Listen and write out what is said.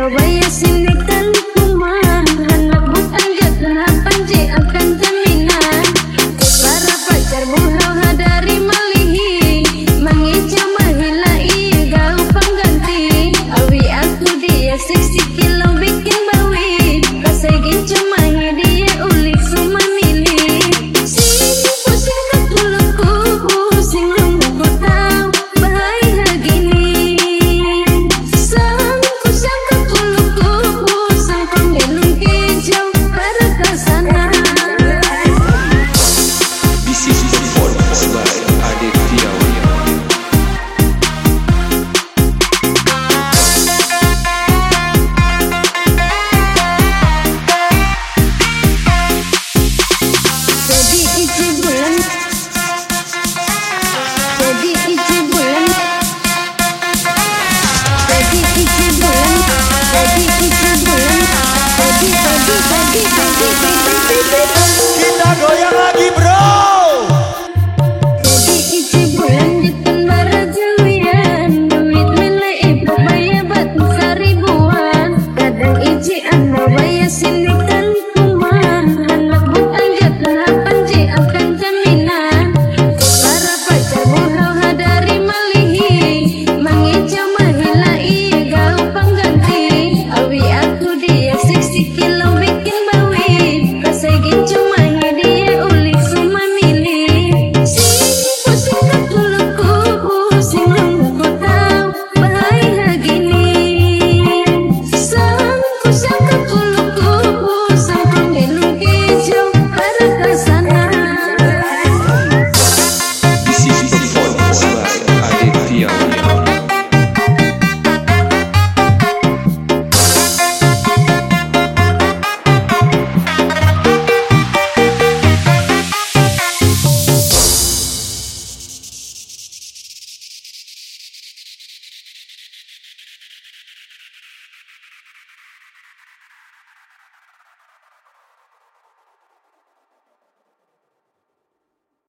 her way, I